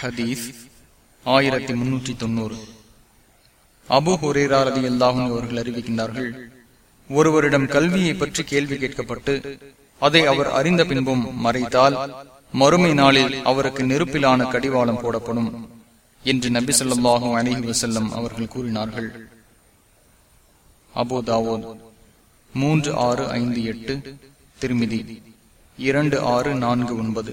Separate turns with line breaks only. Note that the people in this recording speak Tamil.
ஹதீஸ் ஆயிரத்தி முன்னூற்றி தொண்ணூறு. அபு ஹுரேராரதி அல்லாஹும் அவர்கள் அறிவிக்கின்றார்கள் ஒருவரிடம் கல்வியை பற்றி கேள்வி கேட்கப்பட்டு அதை அவர் அறிந்த பின்பும் மறைத்தால் மறுமை நாளில் அவருக்கு நெருப்பிலான கடிவாளம் போடப்படும் என்று நபி சொல்லாஹும் அலிஹி வசல்லம் அவர்கள் கூறினார்கள். அபோதாவோத் மூன்று ஆறு ஐந்து எட்டு திருமிதி இரண்டு ஆறு நான்கு ஒன்பது.